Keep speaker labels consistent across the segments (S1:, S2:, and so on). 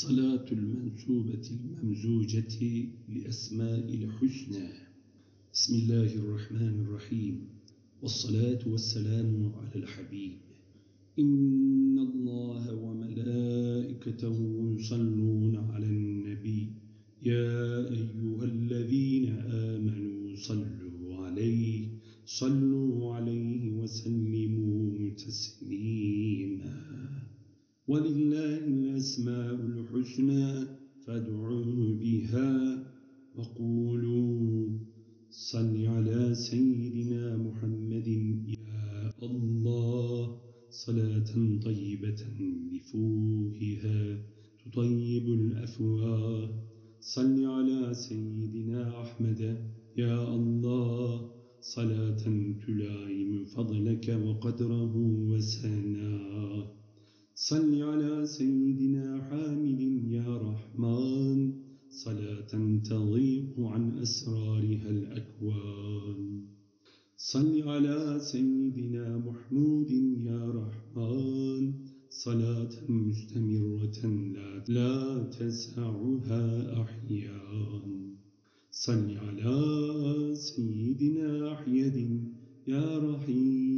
S1: الصلاة المنسوبة الممزوجة لأسماء الحسنى. بسم الله الرحمن الرحيم. والصلاة والسلام على الحبيب. إن الله وملائكته يصلون على النبي. يا أيها الذين آمنوا صلوا عليه. صلوا عليه وسلموا تسليما. ولله الأسماء الحسنى فادعوا بها وقولوا صل على سيدنا محمد يا الله صلاة طيبة بفوهها تطيب الأفواه صل على سيدنا أحمد يا الله صلاة تلائم فضلك وقدره وسناه صل على سيدنا حامد يا رحمن. صلاة تضيق عن أسرارها الأكوان. صل على سيدنا محمود يا رحمن. صلاة مستمرة لا, لا تسعها أحيان. صل على سيدنا أحيد يا رحيم.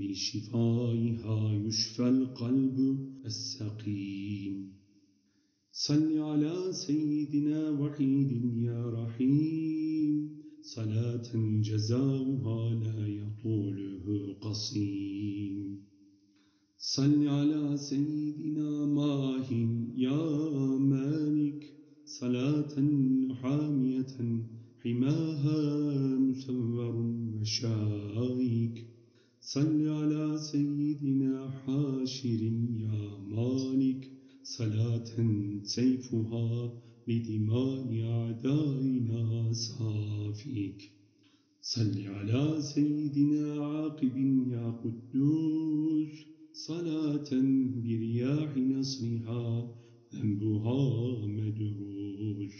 S1: بشفائها يشفى القلب السقيم صل على سيدنا وحيد يا رحيم صلاة جزاؤها لا يطوله قصيم صل على سيدنا ماه يا مالك صلاة حامية حماها مسور مشايك صل على سيدنا حاشر يا مالك. صلاة سيفها لدماء أعدائنا صافيك. صل على سيدنا عاقب يا قدوس. صلاة برياح نصرها ذنبها مدروس.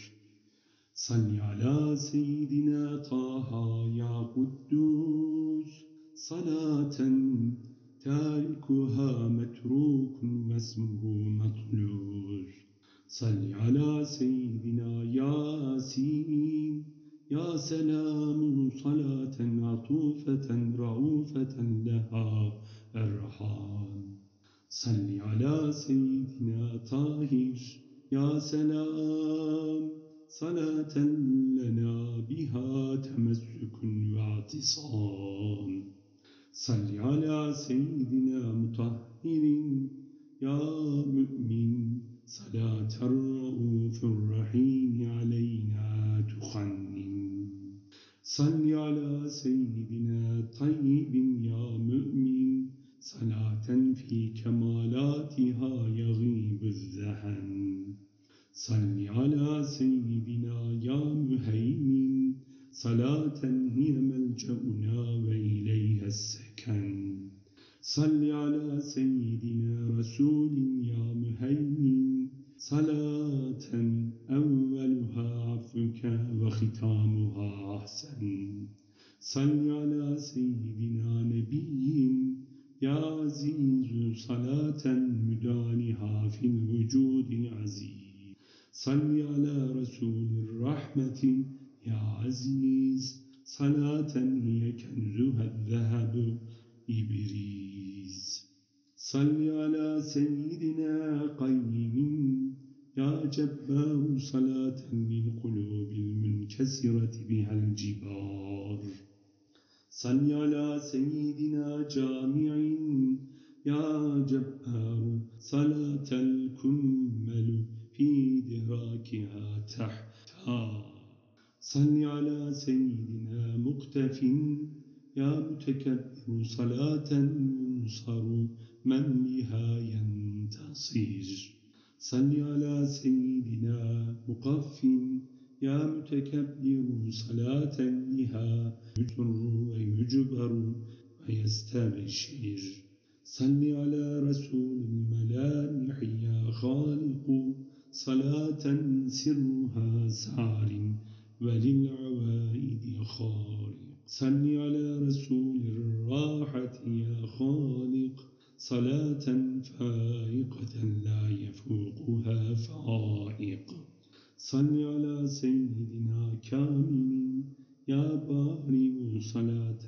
S1: صل على سيدنا طه يا قدوس. صلاة تاركها متروك واسمه مطلوس صل على سيدنا ياسين. يا سلام صلاة عطوفة رؤوفة لها أرحام. صل على سيدنا طاهر. يا سلام صلاة لنا بها تمسك واعتصام. صل على سيدنا مطهر يا مؤمن صلاة الرؤوف الرحيم علينا تخنن. صل على سيدنا طيب يا مؤمن صلاة في كمالاتها يغيب الذهن. صل على سيدنا يا مهيمن صلاة هي ملجأنا وإليها صل على سيدنا رسول يا مهيمن. صلاة أولها عفوك وختامها أحسن. صل على سيدنا نبي يا عزيز صلاة مدانها في الوجود عزيز. صل على رسول الرحمة يا عزيز صلاة هي كنزها الذهب. إبريز. صل على سيدنا قيم. يا جبار صلاة للقلوب المنكسرة بها الجبار. صل على سيدنا جامع. يا جبار صلاة الكمل في دراكها تحتا صل على سيدنا مقتف. يا متكبر صلاة ينصر من بها ينتصر. صل على سيدنا مقف يا متكبر صلاة بها يجر ويجبر ويستبشر. صل على رسول الملامح يا خالق صلاة سرها سار وللعوائد خارق صل على رسول الراحة يا خالق. صلاة فائقة لا يفوقها فائق. صل على سيدنا كامل يا بارئ صلاة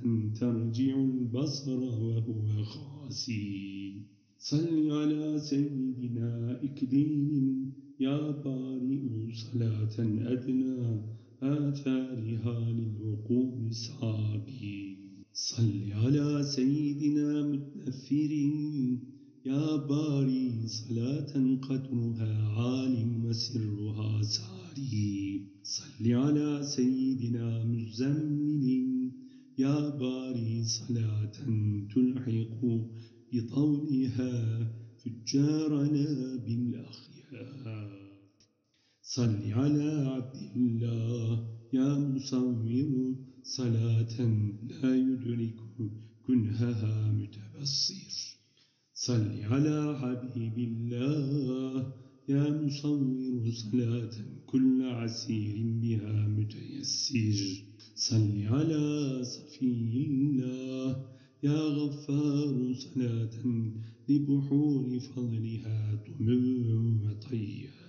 S1: ترجع البصر وهو خاسي. صل على سيدنا إكليم يا بارئ صلاة أدنى. آثارها للوقوف صابي صل على سيدنا متنفر يا باري صلاة قدرها عال وسرها ساري. صل على سيدنا مزمل. يا باري صلاة تلحق بطولها فجارنا بالأخيار. صل على عبد الله. يا مصور صلاة لا يدرك كنهها متبصر. صل على حبيب الله. يا مصور صلاة كل عسير بها متيسر. صل على صفي الله. يا غفار صلاة لبحور فضلها طمع وطيار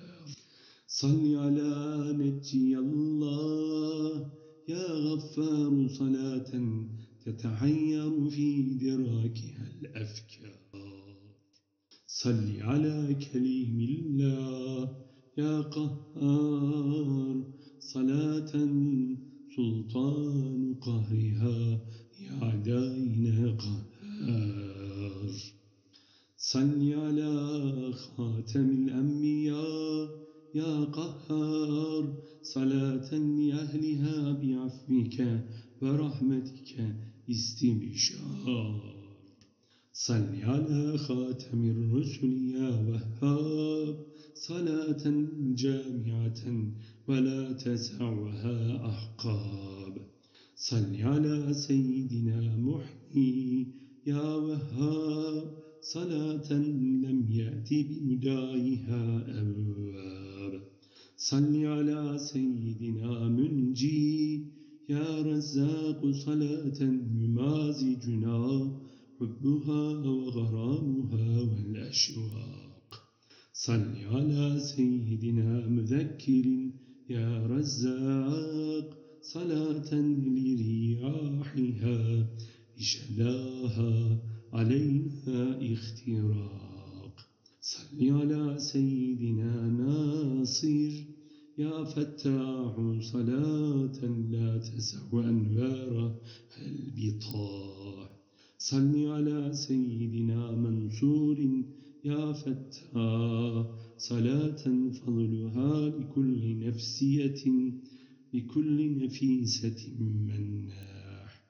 S1: صل على نجي الله. يا غفار صلاة تتحير في دراكها الأفكار. صل على كليم الله. يا قهار صلاة سلطان قهرها. يا دين قهار. صل على خاتم الأنبياء. يا قهار صلاة لأهلها بعفوك ورحمتك استبشار. صل على خاتم الرسل يا وهاب صلاة جامعة ولا تسعها أحقاب. صل على سيدنا محيي يا وهاب صلاة لم يأت بمدايها أبواب. صل على سيدنا منجي يا رزاق صلاة يمازجنا حبها وغرامها والأشواق. صل على سيدنا مذكر يا رزاق صلاة لرياحها لشلاها علينا اختراق. صل على سيدنا ناصر يا فتاح صلاة لا تسع أنوارها البطاح. صل على سيدنا منصور يا فتاح صلاة فضلها لكل نفسية لكل نفيسة مناح.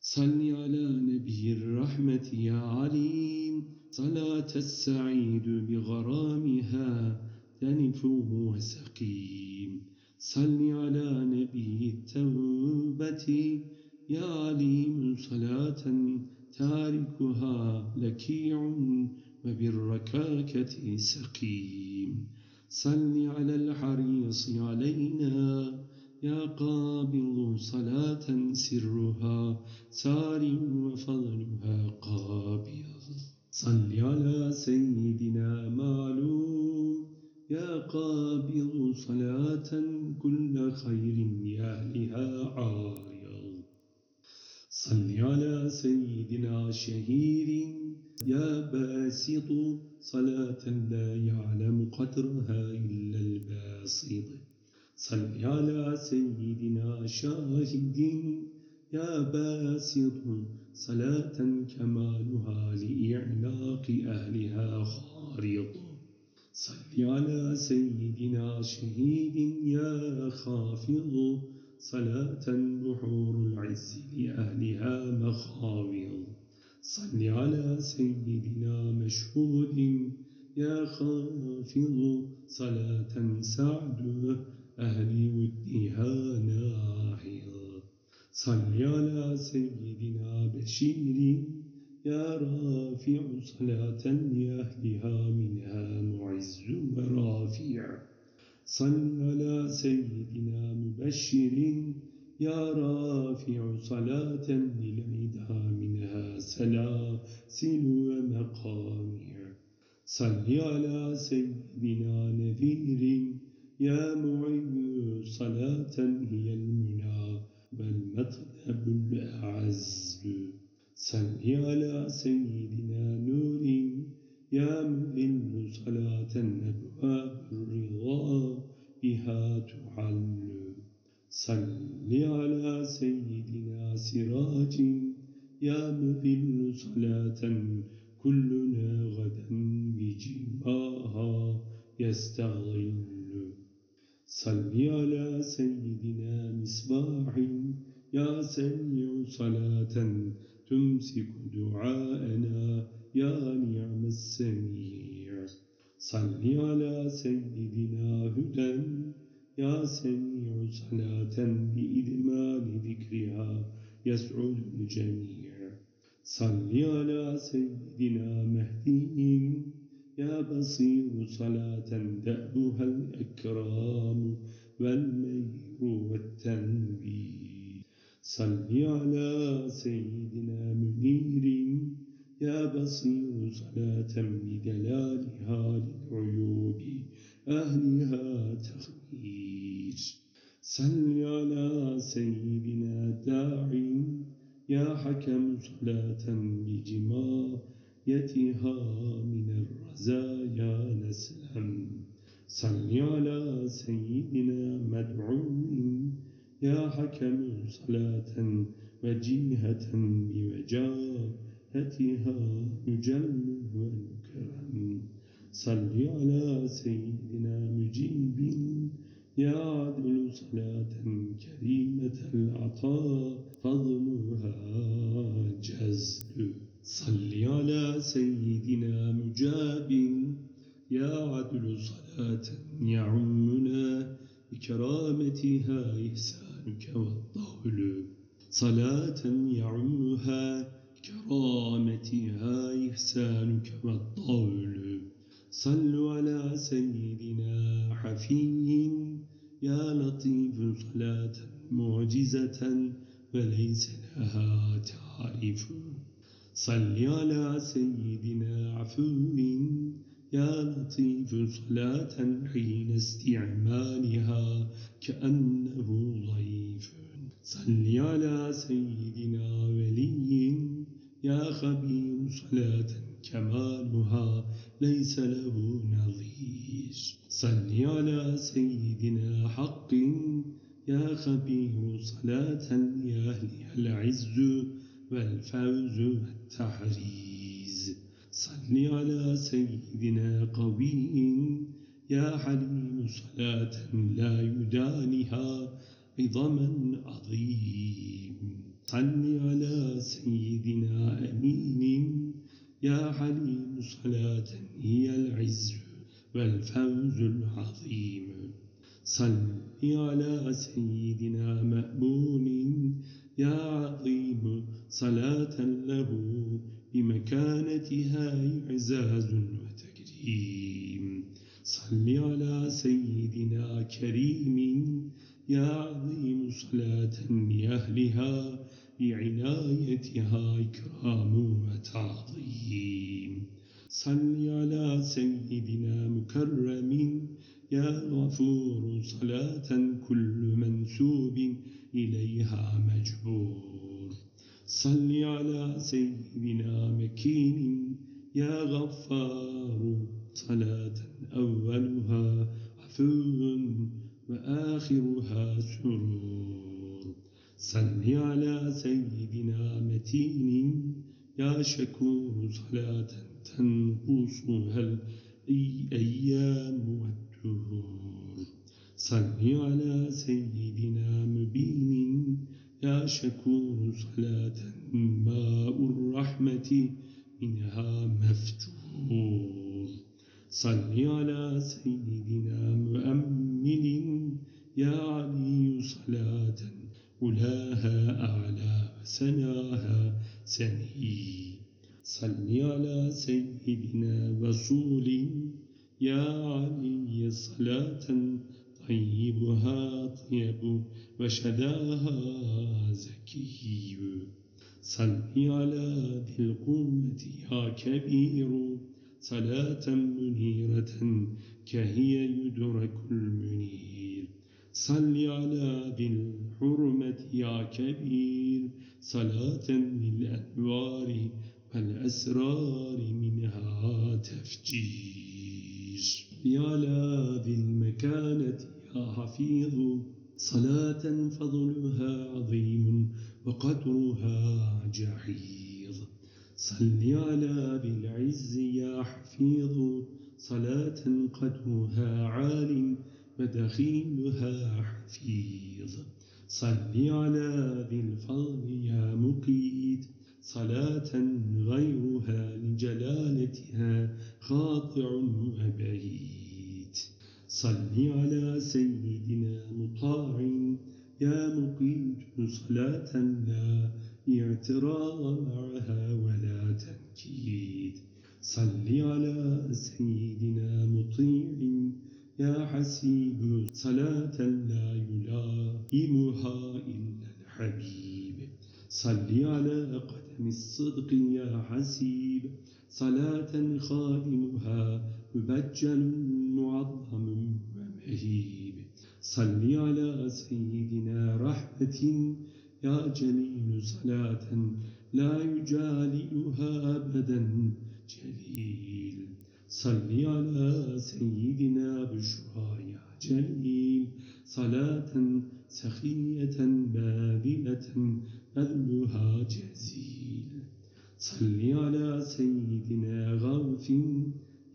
S1: صل على نبي الرحمة يا عليم صلاة السعيد بغرامها تنف وسقيم. صل على نبي التوبة يا عليم صلاة تاركها لكيع وبالركاكة سقيم. صل على الحريص علينا يا قابض صلاة سرها سار وفضلها قابض. صل على سيدنا معلوم. يا قابض صلاة كل خير يهلها عارض صل على سيدنا شهير. يا باسط صلاة لا يعلم قدرها إلا الباسط. صل على سيدنا شاهد. يا باسط صلاة كمالها لإعلاق أهلها خارط صل على سيدنا شهيد يا خافض. صلاة بحور العز لأهلها مخاوض. صل على سيدنا مشهود يا خافض. صلاة سعد أهل ودها ناحض صل على سيدنا بشير. يا رافع صلاة لأهلها منها معز ورافع. صل على سيدنا مبشر. يا رافع صلاة للعدا منها سلاسل ومقامع. صل على سيدنا نذير. يا معين صلاة هي المنى. والمطلب الأعز. صل على سيدنا نور يا مذل صلاة أبواب الرضا بها تعل. صل على سيدنا سراج يا مذل صلاة كلنا غدا بجماها يستغل. صل على سيدنا مصباح. يا سميع صلاة تمسك دعاءنا. يا نعم السميع. صل على سيدنا هدى. يا سميع صلاة بإدمان ذكرها. يسعد الجميع. صل على سيدنا مهدي. يا بصير صلاة دأبها الأكرام والمير والتنبيه. صل على سيدنا منير. يا بصير صلاة بدلالها للعيوب أهلها تخمير صل على سيدنا داعٍ يا حكم صلاة بجمايتها من الرزايا نسلم صل على سيدنا مدعو يا حكم صلاة وجيهة بوجاهتها نجل ونكرم صل على سيدنا مجيب يا عدل صلاة كريمة العطاء فضلها جزل. صل على سيدنا مجاب. يا عدل صلاة يعمنا بكرامتها إحسانك والطول. صلاة يعمها كرامتها إحسانك والطول. صلوا على سيدنا حفي. يا لطيف صلاة معجزة وليس لها تعرف صل على سيدنا عفو يا لطيف صلاة حين استعمالها كأنه ضيف. صل على سيدنا ولي يا خبير صلاة كمالها ليس له نظير. صل على سيدنا حق يا خبير صلاة يا أهلي العز. والفوز والتحريز صل على سيدنا قوي يا حليم صلاة لا يدانها عظما عظيم. صل على سيدنا أمين يا حليم صلاة هي العز والفوز العظيم. صل على سيدنا مأمون يا عظيم صلاة له بمكانتها إعزاز وتكريم. صل على سيدنا كريم يا عظيم صلاة لأهلها بعنايتها إكرام وتعظيم. صل على سيدنا مكرم يا غفور صلاة كل منسوب إليها مجبور. صل على سيدنا مكين يا غفار. صلاة أولها عفو وآخرها سرور. صل على سيدنا متين يا شكور. صلاة تنقصها الأيام والدهور. صل على سيدنا مبين يا شكور صلاة ماء الرحمة منها مفتور صل على سيدنا مؤمن يا علي صلاة أولاها أعلى وسناها سني صل على سيدنا رسول يا علي صلاة طيبها طيب وشداها زكي صل على ذي القوة يا كبير. صلاة منيرة كهي يدرك المنير. صل على ذي الحرمة يا كبير. صلاة للأنوار والأسرار منها تفجير. على ذي المكانة يا حفيظ صلاة فضلها عظيم وقدرها جحيظ صل على ذي العز يا حفيظ صلاة قدرها عال ودخيلها حفيظ. صل على ذي الفضل يا مقيت صلاة غيرها لجلالتها خاطع وبهيت صل على سيدنا مطاع. يا مقيت صلاة لا اعتراض معها ولا تنكيد. صل على سيدنا مطيع. يا حسيب صلاة لا يلائمها إلا الحبيب. صل على قدم الصدق يا حسيب. صلاة خادمها مبجل معظم ومهيب. صل على سيدنا رحمة يا جليل صلاة لا يجالئها أبدا جليل. صل على سيدنا بشرى يا جليل. صلاة سخية باذلة أذلها جزيل. صل على سيدنا غوث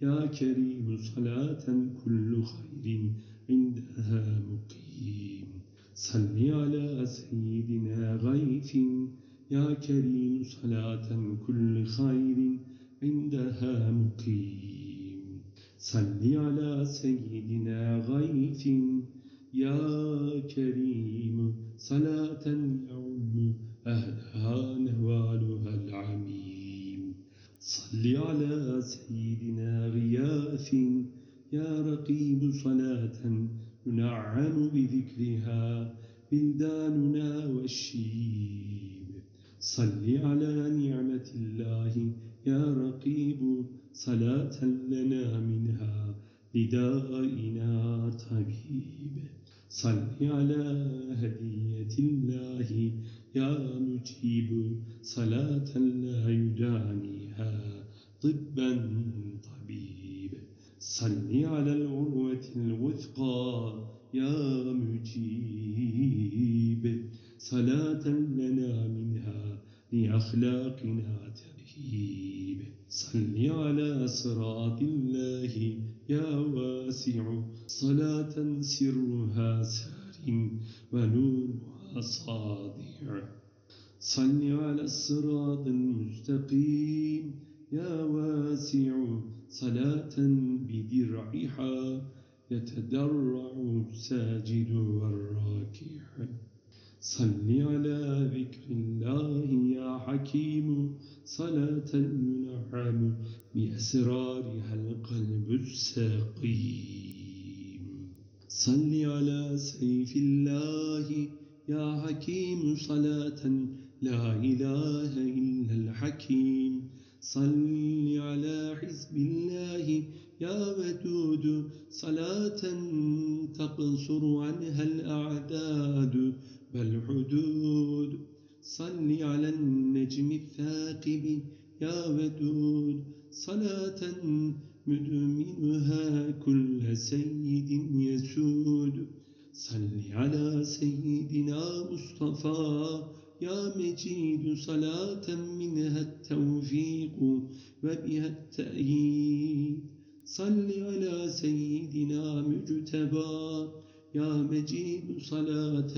S1: يا كريم صلاة كل خير عندها مقيم. صل على سيدنا غيث يا كريم صلاة كل خير عندها مقيم. صل على سيدنا غيث يا كريم صلاة يعم أهلها نوالها العميم. صل على سيدنا غياث. يا رقيب صلاة ينعم بذكرها بلداننا والشيب. صل على نعمة الله يا رقيب صلاة لنا منها لدائنا طبيب. صل على هدية الله يا مجيب صلاة لا يدانيها طبا طبيب. صل على العروة الوثقى يا مجيب. صلاة لنا منها لأخلاقنا ترهيب صل على صراط الله يا واسع. صلاة سرها سار ونورها صادع صل على الصراط المستقيم. يا واسع صلاة بدرعها يتدرع الساجد والراكع. صل على ذكر الله يا حكيم. صلاة ينعم بأسرارها القلب السقيم صل على سيف الله يا حكيم صلاة لا إله إلا الحكيم. صل على حزب الله يا ودود. صلاة تقصر عنها الأعداد والحدود صل على النجم الثاقب يا ودود. صلاة مدمنها كل سيد يسود. صل على سيدنا مصطفى يا مجيد صلاة منها التوفيق وبها التأييد. صل على سيدنا مجتبى يا مجيد صلاة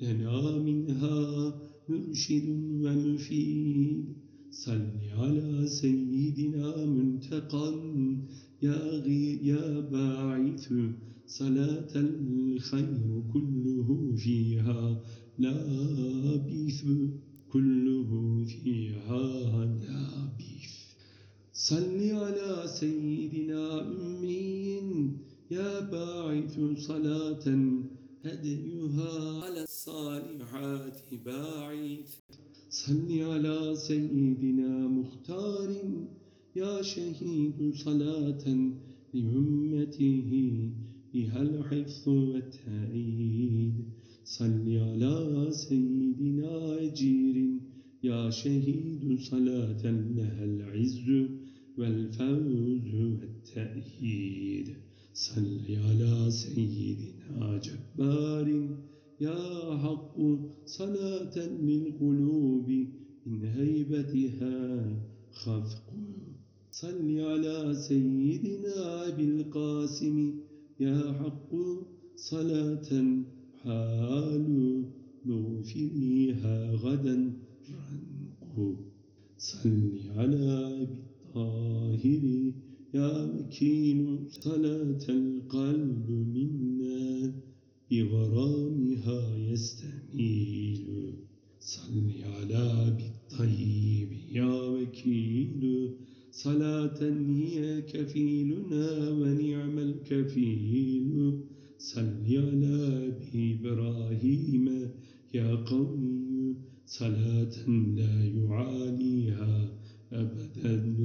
S1: لنا منها مرشد ومفيد. صل على سيدنا منتقى يا غير يا باعث صلاة الخير كله فيها لابث كله فيها لابث صل على سيدنا أمي يا باعث صلاة هديها على الصالحات باعث. صل على سيدنا مختار يا شهيد صلاة لأمته بها الحفظ والتأييد صل على سيدنا أجير يا شهيد صلاة لها العز والفوز والتأييد. صل على سيدنا جبار. يا حق صلاة للقلوب من هيبتها خفق. صل على سيدنا أبي القاسم يا حق صلاة حال مغفريها غدا. رنق. صل على أبي الطاهر يا مكين. صلاة القلب منا بغرامها يستميل. صل على بالطيب يا وكيل صلاة هي كفيلنا ونعم الكفيل. صل على إبراهيم يا قوي صلاة لا يعاليها أبدا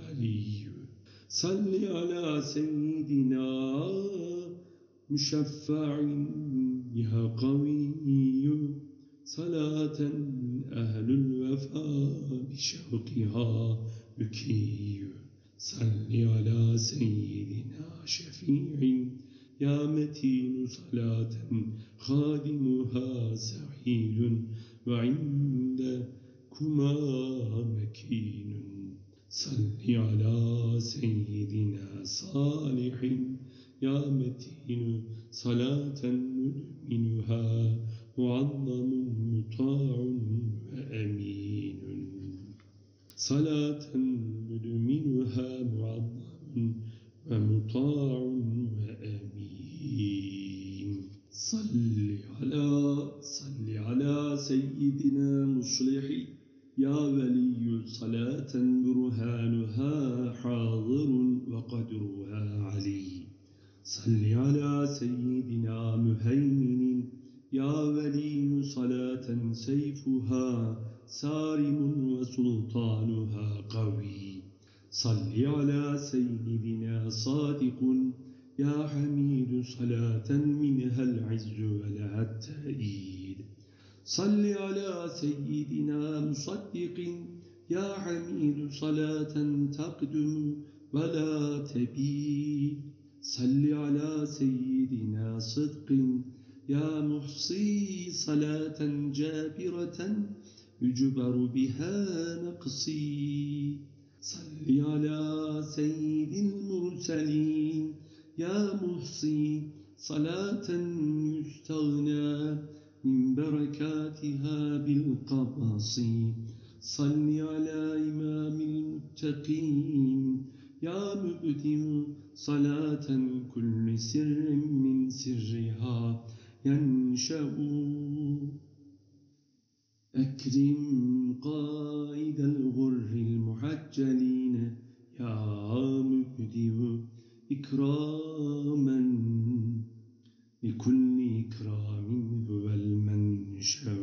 S1: علي. صل على سيدنا مشفع يا قوي. صلاة أهل الوفاء بشوقها بكي صل على سيدنا شفيع. يا متين صلاة خادمها سعيد وعندكما مكين. صل على سيدنا صالح. يا متين صلاة مدمنها معظم مطاع وأمين. صلاة مدمنها معظم ومطاع يا حميد صلاة منها العز ولها التأييد. صل على سيدنا مصدق. يا حميد صلاة تقدم ولا تبيد. صل على سيدنا صدق. يا محصي صلاة جابرة يجبر بها نقصي. صل على سيد المرسلين. يا محصي صلاة يستغنى من بركاتها بالقبص صل على إمام المتقين. يا مبدئ صلاة كل سر من سرها ينشأ. أكرم قائد الغر المحجلين يا مبدئ إكراما لكل إكرام هو المنشأ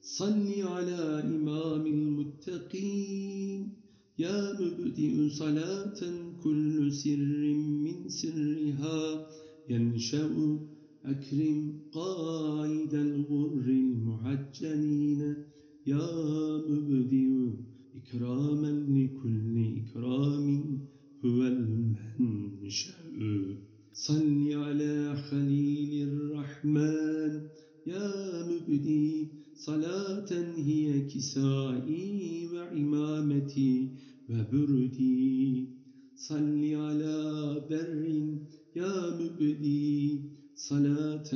S1: صل على إمام المتقين. يا مبدئ صلاة كل سر من سرها. ينشأ أكرم قائد الغر المحجلين يا مبدئ إكراما لكل إكرام هو المنشأ صل على خليل الرحمن. يا مبدي صلاة هي كسائي وعمامتي وبردي. صل على بر يا مبدي صلاة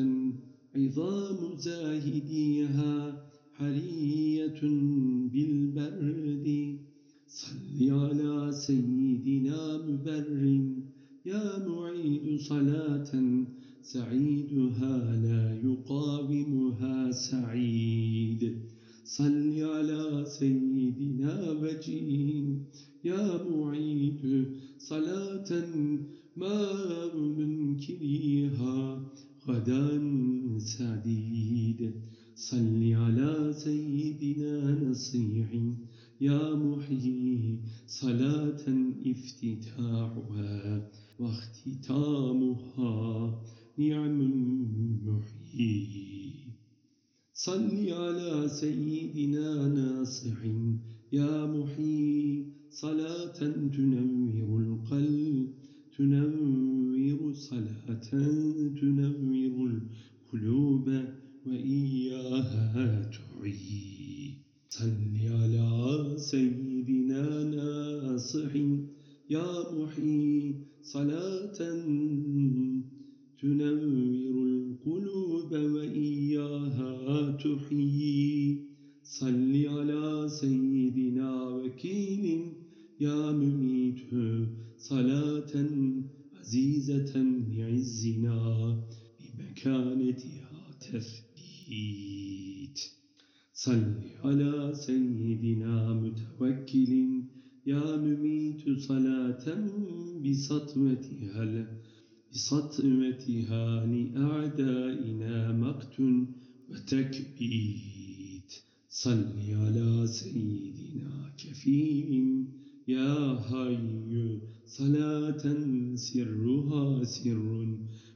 S1: عظام زاهديها حرية بالبرد. صل على سيدنا مبر يا معيد صلاة. سعيدها لا يقاومها سعيد. صل على سيدنا وجيه يا معيد صلاة ما منكريها غدا سديد صل على سيدنا نصيح. يا محيي صلاة افتتاحها واختتامها. نعم المحيي. صل على سيدنا ناصح يا محيي صلاة تنور القلب تنور صلاة تنور القلوب وإياها تعي. صل على سيدنا ناصح يا محيي صلاة تنور القلوب وإياها تحيي. صل على سيدنا وكيل يا مميت صلاة عزيزة لعزنا بمكانتها تثبيت صل على سيدنا متوكل. يا مميت صلاة بسطوتها بسطوتها لأعدائنا مقت وتكبيت. صل على سيدنا كفيل. يا حي صلاة سرها سر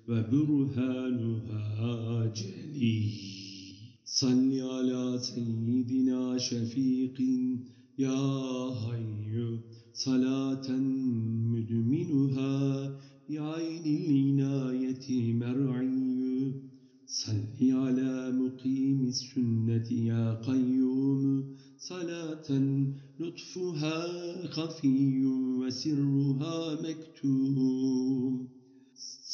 S1: وبرهانها جلي صل على سيدنا شفيق يا حي. صلاة مدمنها بعين العناية مرعي. صل على مقيم السنة يا قيوم. صلاة لطفها خفي وسرها مكتوم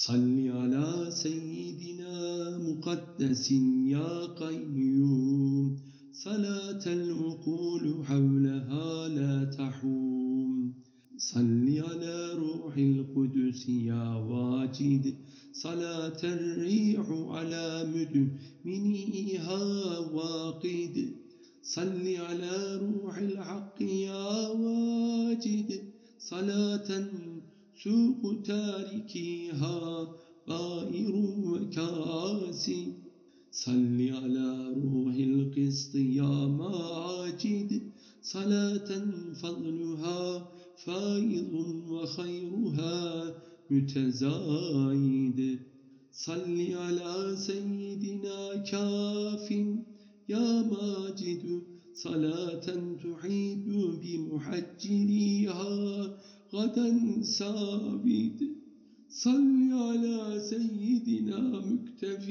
S1: صل على سيدنا مقدس يا قيوم. صلاة العقول حولها لا تحوم. صل على روح القدس يا واجد. صلاة الريح على مدمنيها واقد. صل على روح الحق يا واجد. صلاة سوق تاركيها طائر وكاسي صل على روح القسط يا ماجد صلاة فضلها فائض وخيرها متزايد. صل على سيدنا كاف يا ماجد صلاة تحيد بمحجريها غدا سابد صل على سيدنا مكتف.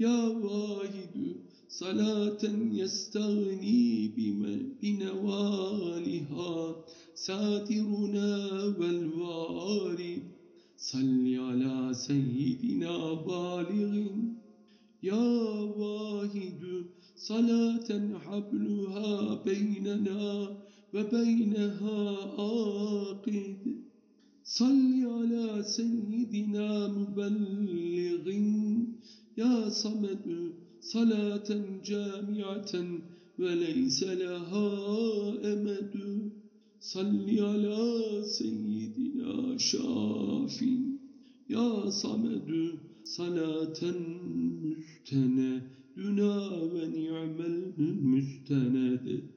S1: يا واحد صلاة يستغني بنوالها. ساترنا والوارد. صل على سيدنا بالغ. يا واحد صلاة حبلها بيننا. وبينها آقد صل على سيدنا مبلغ يا صمد صلاة جامعة وليس لها أمد صل على سيدنا شاف يا صمد صلاة مستندنا ونعم المستند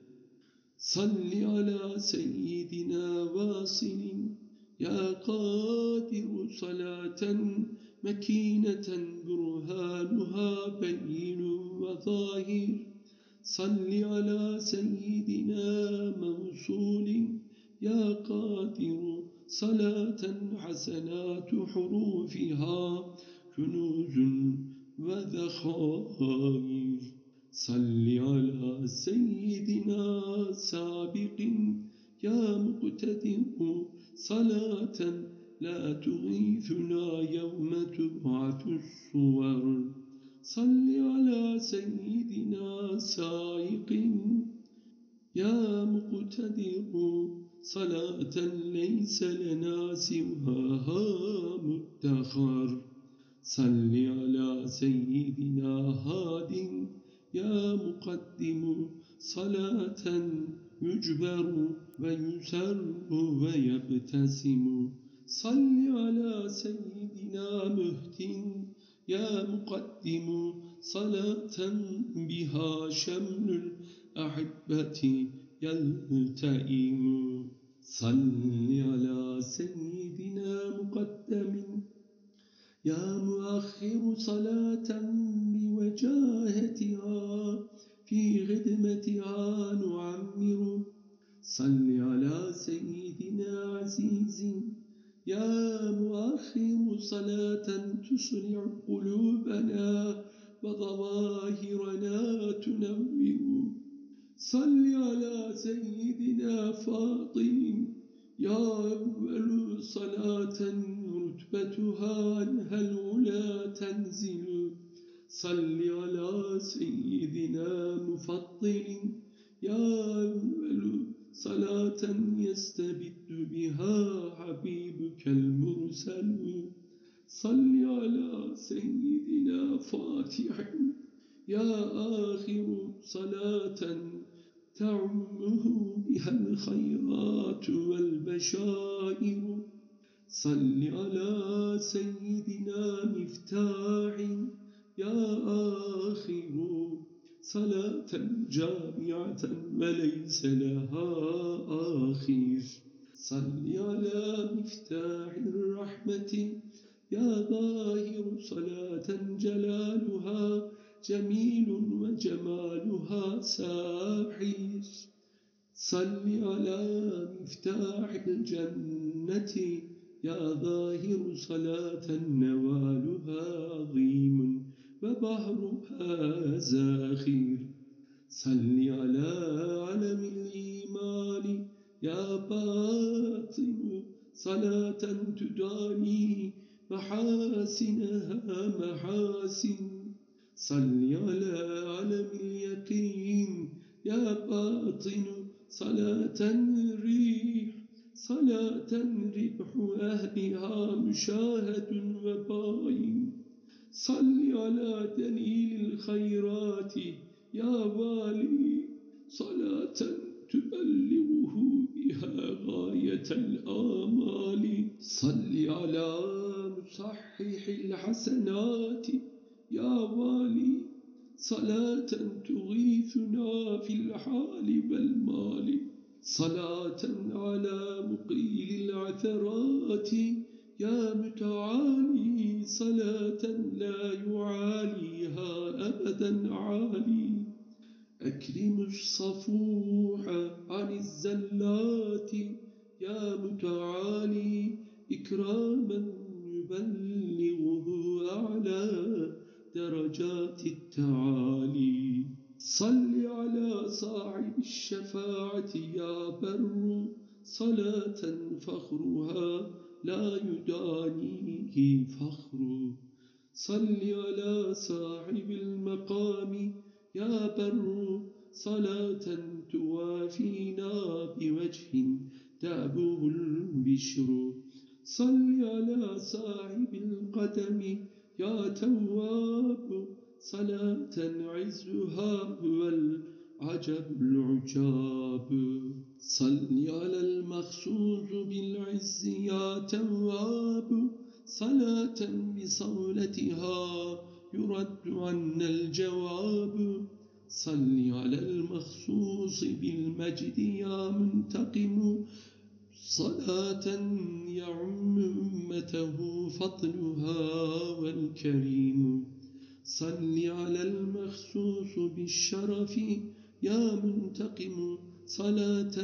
S1: صل على سيدنا واصل يا قادر صلاة مكينة برهانها بين وظاهر. صل على سيدنا موصول يا قادر صلاة حسنات حروفها كنوز وذخائر. صل على سيدنا سابق يا مقتدر صلاة لا تغيثنا يوم تبعث الصور. صل على سيدنا سائق يا مقتدر صلاة ليس لنا سواها مدخر. صل على سيدنا هاد يا مقدم صلاة يجبر ويسر ويبتسم. صل على سيدنا مهت يا مقدم صلاة بها شمل الأحبة يلتئم. صل على سيدنا مقدم. يا مؤخر صلاة بوجاهتها في خدمتها نعمر. صل على سيدنا عزيز. يا مؤخر صلاة تسرع قلوبنا وظواهرنا تنور صل على سيدنا فاطم. يا أول صلاة رتبتها عنها العلا تنزل. صل على سيدنا مفضل يا أول صلاة يستبد بها حبيبك المرسل. صل على سيدنا فاتح. يا آخر صلاة تعمه بها الخيرات والبشائر. صل على سيدنا مفتاح يا آخر. صلاة جامعة وليس لها آخر. صل على مفتاح الرحمة يا ظاهر صلاة جلالها جميل وجمالها ساحر. صل على مفتاح الجنة يا ظاهر صلاة نوالها عظيم وبحرها زاخر صل على علم الإيمان يا باطن صلاة تداني محاسنها محاسن. صل على علم اليقين يا باطن صلاة الريح صلاة ربح أهلها مشاهد وباين. صل على دليل الخيرات يا والي. صلاة تبلغه بها غاية الآمال. صل على مصحح الحسنات يا والي. صلاة تغيثنا في الحال والمال. صلاة على مقيل العثرات. يا متعالي صلاة لا يعاليها أبدا عالي. أكرم الصفوح عن الزلات. يا متعالي إكراما يبلغه أعلى درجات التعالي. صل على صاحب الشفاعة يا بر صلاة فخرها لا يدانيه فخر. صل على صاحب المقام يا بر صلاة توافينا بوجه دابه البشر. صل على صاحب القدم يا تواب صلاة عزها هو العجب العجاب. صل على المخصوص بالعز يا تواب. صلاة بصولتها يرد عنا الجواب. صل على المخصوص بالمجد يا منتقم. صلاة يعم أمته فضلها والكريم. صل على المخصوص بالشرف يا منتقم صلاة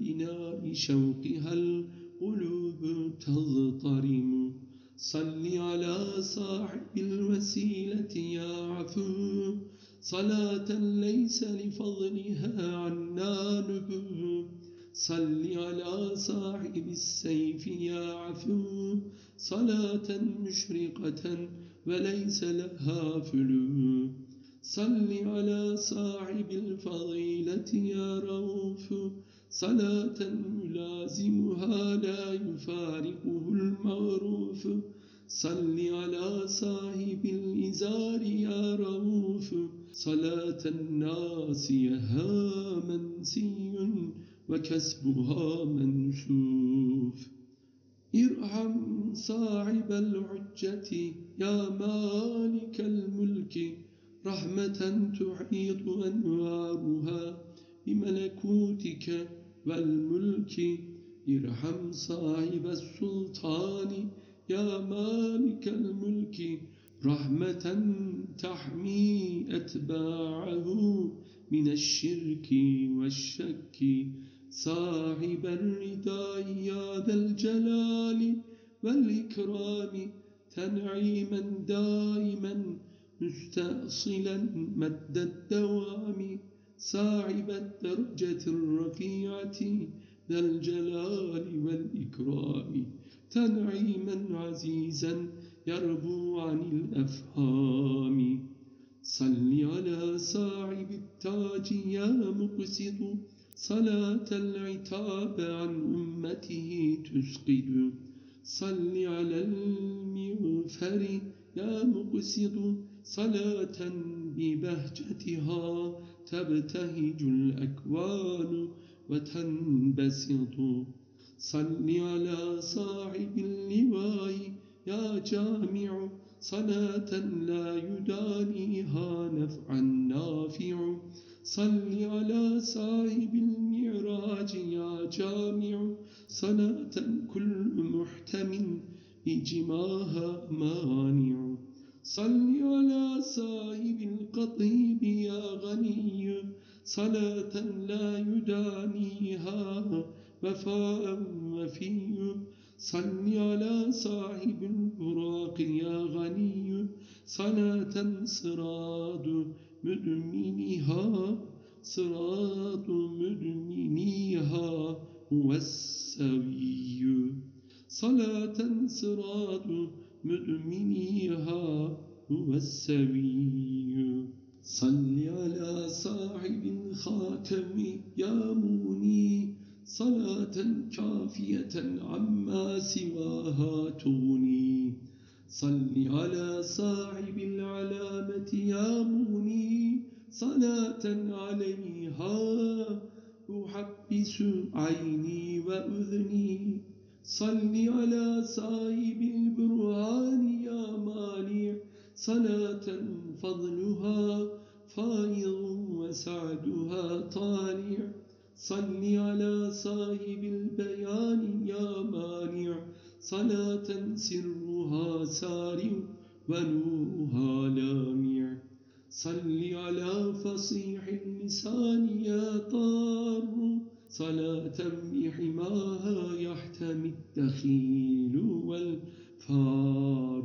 S1: بناء شوقها القلوب تضطرم. صل على صاحب الوسيلة يا عفو. صلاة ليس لفضلها عنا نبو صل على صاحب السيف يا عفو. صلاة مشرقة وليس لها فلو. صل على صاحب الفضيلة يا روف صلاة يلازمها لا يفارقه المغروف صل على صاحب الإزار يا روف صلاة ناسيها منسي وكسبها منسوف ارحم صاحب العجة يا مالك الملك رحمة تحيط أنوارها بملكوتك والملك. ارحم صاحب السلطان يا مالك الملك رحمة تحمي أتباعه من الشرك والشك. صاحب الرداء يا ذا الجلال والإكرام تنعيما دائما مستأصلا مد الدوام صاحب الدرجة الرفيعة ذا الجلال والإكرام. تنعيما عزيزا يربو عن الأفهام. صل على صاحب التاج يا مقسط صلاة العتاب عن أمته تسقط. صل على المغفر يا مقسط صلاة ببهجتها تبتهج الأكوان وتنبسط. صل على صاحب اللواء يا جامع صلاة لا يدانيها نفعا نافع صل على صاحب المعراج يا جامع صلاة كل محتم إجماها مانع. صل على صاحب القطيب يا غني صلاة لا يدانيها وفاء وفي. صل على صاحب البراق يا غني صلاة صراط مدمنها صراط مدمنيها هو السوي. صلاة صراط مدمنيها هو السوي. صل على صاحب الخاتم يا موني صلاة كافية عما سواها تغني. صل على صاحب العلامة يا موني صلاة عليها. أحبس عيني وأذني. صل على صاحب البرهان يا مانع صلاة فضلها فائض وسعدها طالع. صل على صاحب البيان يا مانع صلاة سرها سار ونورها لامع. صل على فصيح اللسان يا طار. صلاة بحماها يحتمي الدخيل والفار.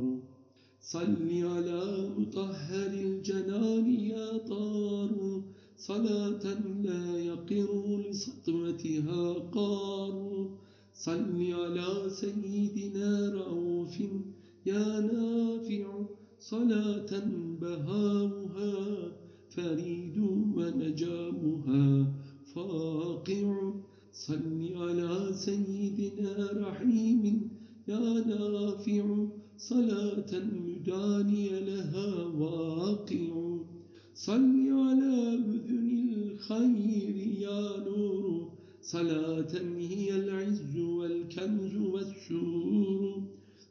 S1: صل على مطهر الجنان يا طار. صلاة لا يقر لسطوتها قار. صل على سيدنا رؤوف. يا نافع صلاة بهاؤها فريد ونجامها فاقع صل على سيدنا رحيم. يا نافع صلاة مداني لها. واقع صل على بذن الخير يا نور. صلاة هي العز والكنز والسور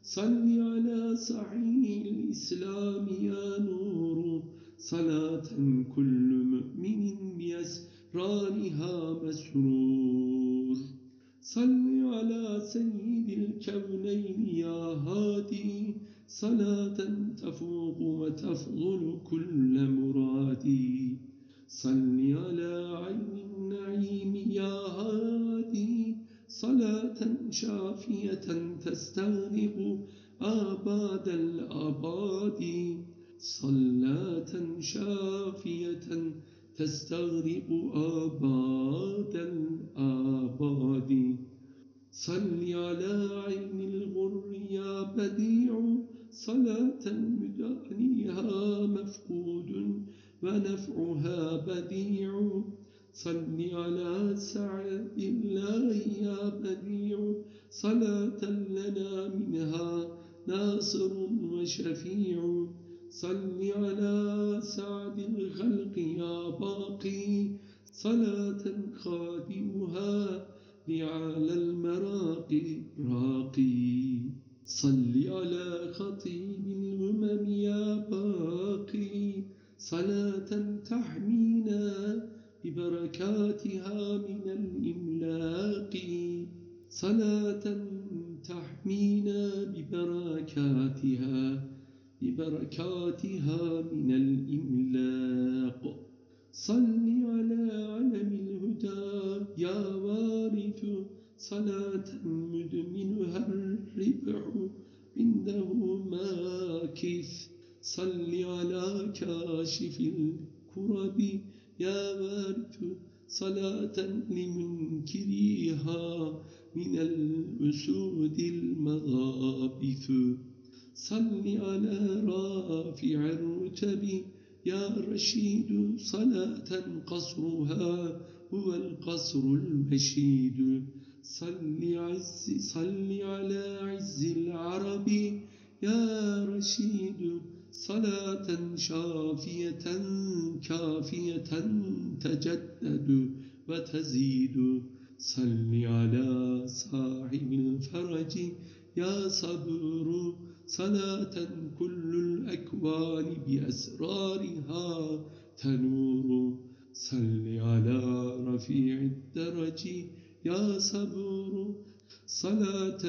S1: صل على صحيح الإسلام يا نور. صلاة كل مؤمن بأسرارها مسرور. صل على سيد الكونين يا هادي. صلاة تفوق وتفضل كل مرادي. صل على عين النعيم يا هادي صلاة شافية تستغرق آباد الآباد. صلاة شافية تستغرق آباد الآباد. صل على عين الغر يا بديع صلاة مدانيها مفقود. ونفعها بديع. صل على سعد الله يا بديع. صلاة لنا منها ناصر وشفيع. صل على سعد الخلق يا باقي. صلاة خادمها لعلى المراقي راقي. صل على خطيب الأمم يا باقي. صلاة تحمينا ببركاتها من الإملاق. صلاة تحمينا ببركاتها ببركاتها من الإملاق. صل المشيد. صل, صل على عز العرب يا رشيد. صلاة شافية كافية تجدد وتزيد. صل على صاحب الفرج يا صبر. صلاة كل الأكوان بأسرارها تنور. صل على رفيع الدرج يا صبور صلاة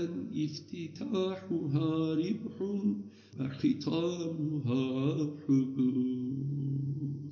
S1: افتتاحها ربح وختامها حبور